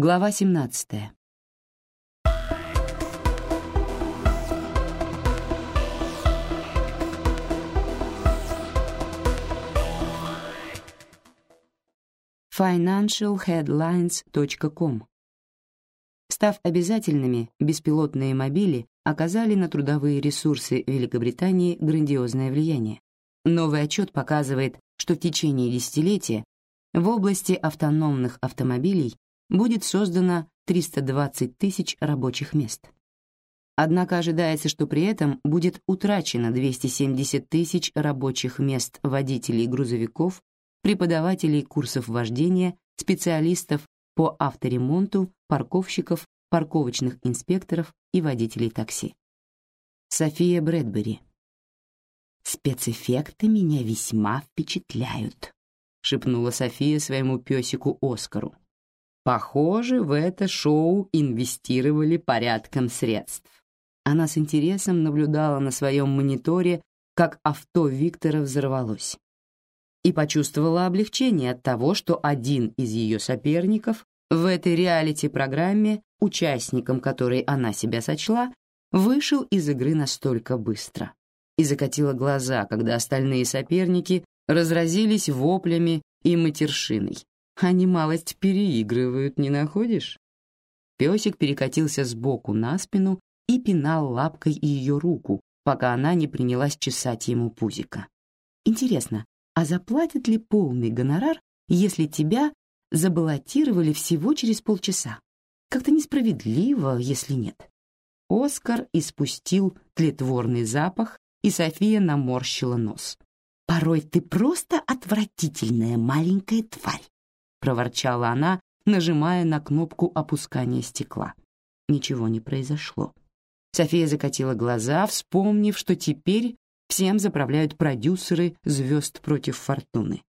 Глава 17. financialheadlines.com Став обязательными, беспилотные мобили оказали на трудовые ресурсы Великобритании грандиозное влияние. Новый отчет показывает, что в течение десятилетия в области автономных автомобилей будет создано 320 тысяч рабочих мест. Однако ожидается, что при этом будет утрачено 270 тысяч рабочих мест водителей грузовиков, преподавателей курсов вождения, специалистов по авторемонту, парковщиков, парковочных инспекторов и водителей такси. София Брэдбери. «Спецэффекты меня весьма впечатляют», — шепнула София своему песику Оскару. Похоже, в это шоу инвестировали порядком средств. Она с интересом наблюдала на своем мониторе, как авто Виктора взорвалось. И почувствовала облегчение от того, что один из ее соперников в этой реалити-программе, участником которой она себя сочла, вышел из игры настолько быстро. И закатила глаза, когда остальные соперники разразились воплями и матершиной, они малость переигрывают, не находишь? Песик перекатился сбоку на спину и пинал лапкой ее руку, пока она не принялась чесать ему пузико. Интересно, а заплатят ли полный гонорар, если тебя забаллотировали всего через полчаса? Как-то несправедливо, если нет. Оскар испустил тлетворный запах, и София наморщила нос. «Порой ты просто отвратительная маленькая тварь. — проворчала она, нажимая на кнопку опускания стекла. Ничего не произошло. София закатила глаза, вспомнив, что теперь всем заправляют продюсеры «Звезд против фортуны».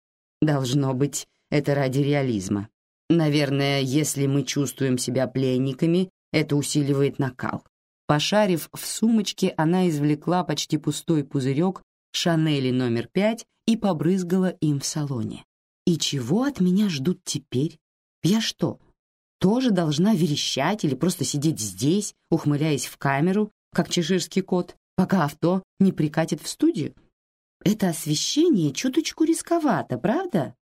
Должно быть, это ради реализма. Наверное, если мы чувствуем себя пленниками, это усиливает накал. Пошарив в сумочке, она извлекла почти пустой пузырек Шанели номер пять и побрызгала им в салоне. И чего от меня ждут теперь? Я что, тоже должна верещать или просто сидеть здесь, ухмыляясь в камеру, как чеширский кот, пока авто не прикатит в студию? Это освещение чуточку рисковато, правда?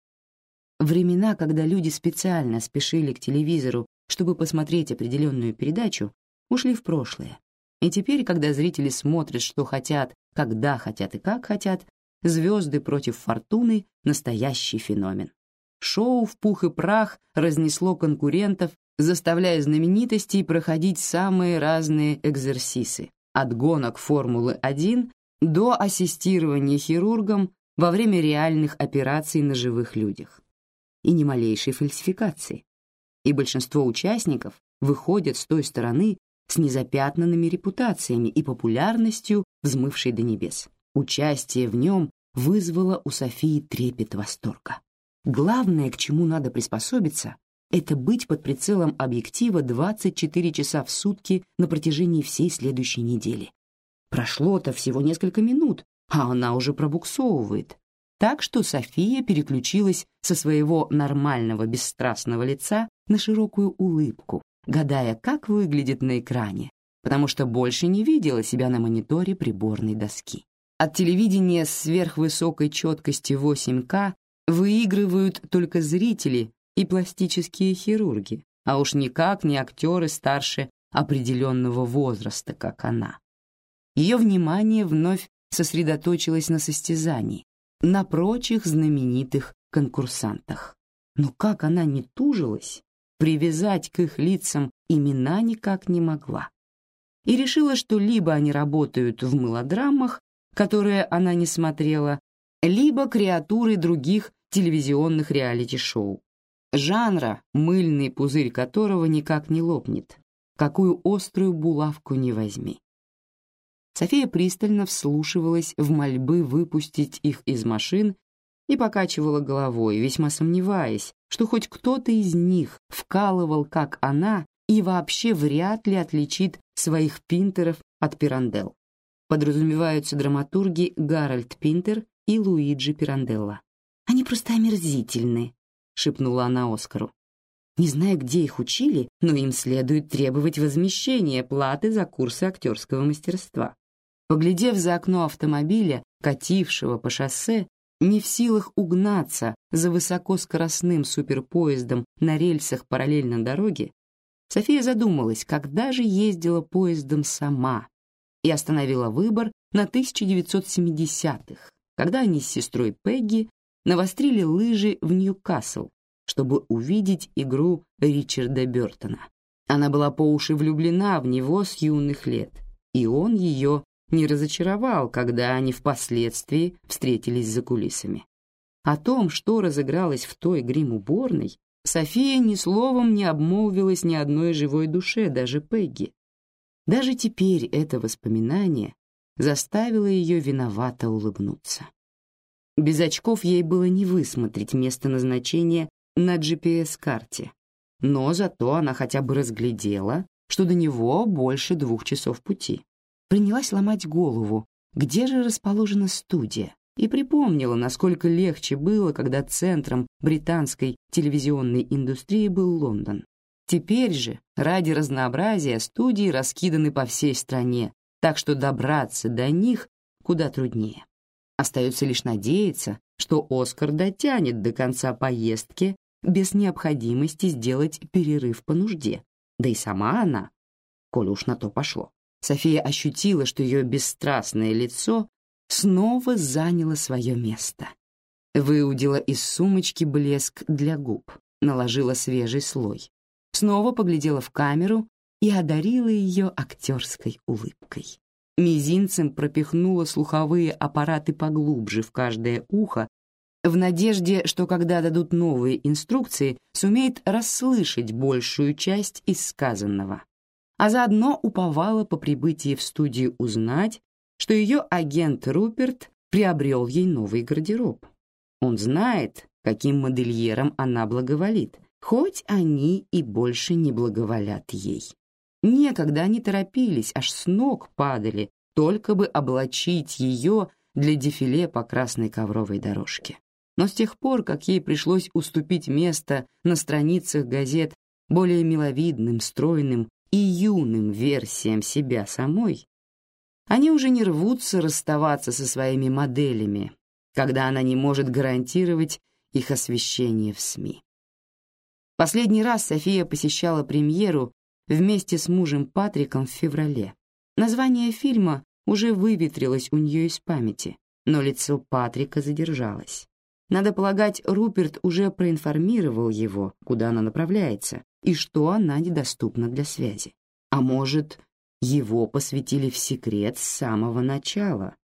Времена, когда люди специально спешили к телевизору, чтобы посмотреть определенную передачу, ушли в прошлое. И теперь, когда зрители смотрят, что хотят, когда хотят и как хотят, «Звезды против фортуны» — настоящий феномен. Шоу в пух и прах разнесло конкурентов, заставляя знаменитостей проходить самые разные экзерсисы, от гонок Формулы-1 до ассистирования хирургам во время реальных операций на живых людях. И ни малейшей фальсификации. И большинство участников выходят с той стороны с незапятнанными репутациями и популярностью, взмывшей до небес. Участие в нем вызвало у Софии трепет восторга. Главное, к чему надо приспособиться, это быть под прицелом объектива 24 часа в сутки на протяжении всей следующей недели. Прошло-то всего несколько минут, а она уже пробуксовывает. Так что София переключилась со своего нормального бесстрастного лица на широкую улыбку, гадая, как выглядит на экране, потому что больше не видела себя на мониторе приборной доски. От телевидения с сверхвысокой четкости 8К выигрывают только зрители и пластические хирурги, а уж никак не актеры старше определенного возраста, как она. Ее внимание вновь сосредоточилось на состязании, на прочих знаменитых конкурсантах. Но как она не тужилась, привязать к их лицам имена никак не могла. И решила, что либо они работают в мелодрамах, которые она не смотрела, либо креатуры других телевизионных реалити-шоу. Жанра, мыльный пузырь которого никак не лопнет, какую острую булавку не возьми. София пристально вслушивалась в мольбы выпустить их из машин и покачивала головой, весьма сомневаясь, что хоть кто-то из них вкалывал, как она, и вообще вряд ли отличит своих пинтеров от пирандел подразумеваются драматурги Гарольд Пинтер и Луиджи Пиранделла. «Они просто омерзительны», — шепнула она Оскару. Не зная, где их учили, но им следует требовать возмещения платы за курсы актерского мастерства. Поглядев за окно автомобиля, катившего по шоссе, не в силах угнаться за высокоскоростным суперпоездом на рельсах параллельно дороге, София задумалась, когда же ездила поездом сама, и остановила выбор на 1970-х, когда они с сестрой Пегги навострили лыжи в Ньюкасл, чтобы увидеть игру Ричарда Бертона. Она была по уши влюблена в него с юных лет, и он ее не разочаровал, когда они впоследствии встретились за кулисами. О том, что разыгралось в той грим-уборной, София ни словом не обмолвилась ни одной живой душе, даже Пегги. Даже теперь это воспоминание заставило ее виновато улыбнуться. Без очков ей было не высмотреть место назначения на GPS-карте, но зато она хотя бы разглядела, что до него больше двух часов пути. Принялась ломать голову, где же расположена студия, и припомнила, насколько легче было, когда центром британской телевизионной индустрии был Лондон. Теперь же, ради разнообразия, студии раскиданы по всей стране, так что добраться до них куда труднее. Остается лишь надеяться, что Оскар дотянет до конца поездки без необходимости сделать перерыв по нужде. Да и сама она, коль уж на то пошло. София ощутила, что ее бесстрастное лицо снова заняло свое место. Выудила из сумочки блеск для губ, наложила свежий слой. Снова поглядела в камеру и одарила ее актерской улыбкой. Мизинцем пропихнула слуховые аппараты поглубже в каждое ухо, в надежде, что когда дадут новые инструкции, сумеет расслышать большую часть из сказанного. А заодно уповала по прибытии в студию узнать, что ее агент Руперт приобрел ей новый гардероб. Он знает, каким модельерам она благоволит, хоть они и больше не благоволят ей. Некогда они торопились, аж с ног падали, только бы облачить ее для дефиле по красной ковровой дорожке. Но с тех пор, как ей пришлось уступить место на страницах газет более миловидным, стройным и юным версиям себя самой, они уже не рвутся расставаться со своими моделями, когда она не может гарантировать их освещение в СМИ. Последний раз София посещала премьеру вместе с мужем Патриком в феврале. Название фильма уже выветрилось у нее из памяти, но лицо Патрика задержалось. Надо полагать, Руперт уже проинформировал его, куда она направляется и что она недоступна для связи. А может, его посвятили в секрет с самого начала.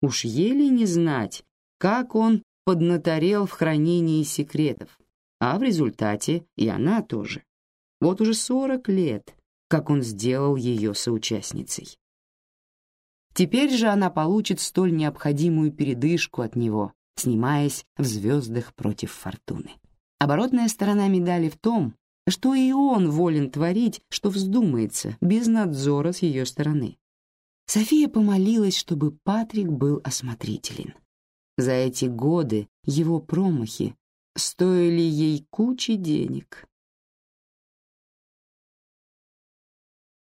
Уж еле не знать, как он поднаторел в хранении секретов, а в результате и она тоже. Вот уже сорок лет, как он сделал ее соучастницей. Теперь же она получит столь необходимую передышку от него, снимаясь в звездах против фортуны. Оборотная сторона медали в том, что и он волен творить, что вздумается, без надзора с ее стороны. София помолилась, чтобы Патрик был осмотрителен. За эти годы его промахи стоили ей кучи денег,